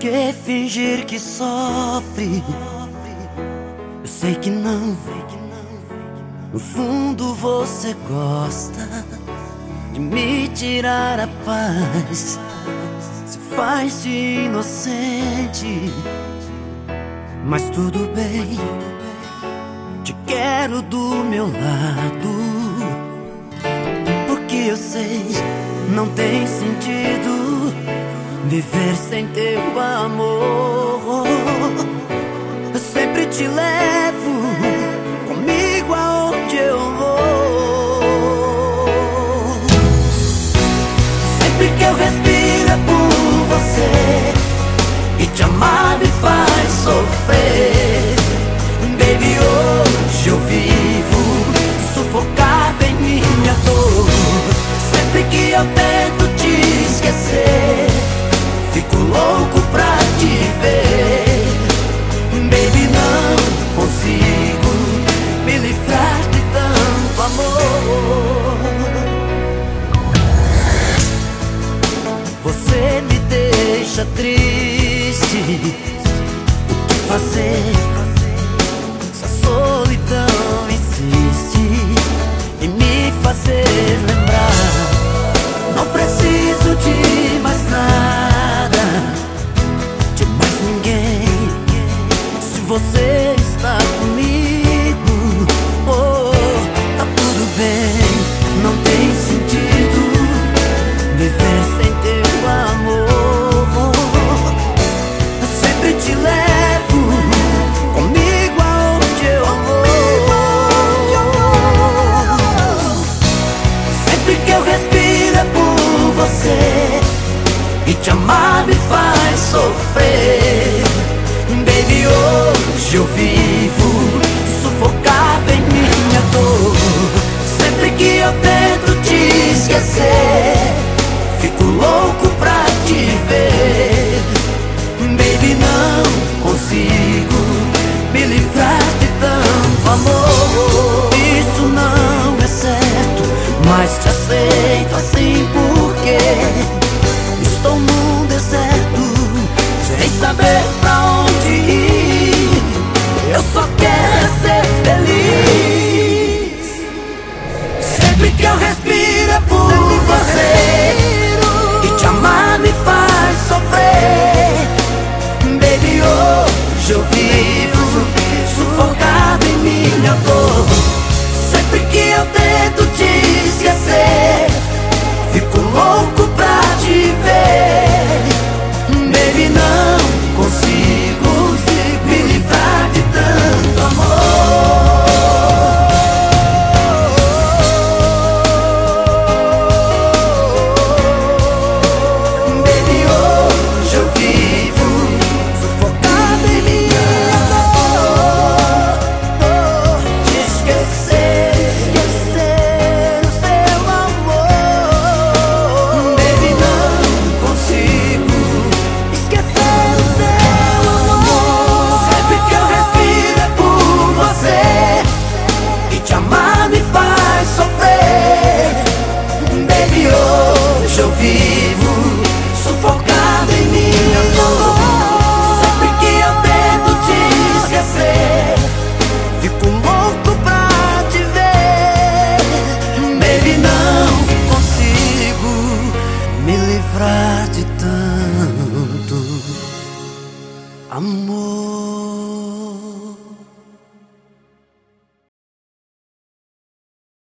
que fingir que sofre? Eu sei que não. No fundo você gosta de me tirar a paz. Se faz de inocente, mas tudo bem. Te quero do meu lado, porque eu sei não tem sentido viver sem teu amor. Eu sempre te levo comigo aonde eu vou. Sempre que eu respiro é por você e te amar me faz sofrer. Baby, hoje eu vivo sufocado em minha dor. Sempre que eu tento te esquecer, fico louco pra te ver. Baby, não consigo me livrar de tanto amor. Você me deixa triste. O que fazer? Se a solidão te levo comigo aonde eu vou. Sempre que eu respiro é por você E te amar me faz sofrer Baby, hoje eu vivo hoje eu vivo Sufocado em minha dor. Sempre que eu tento te amor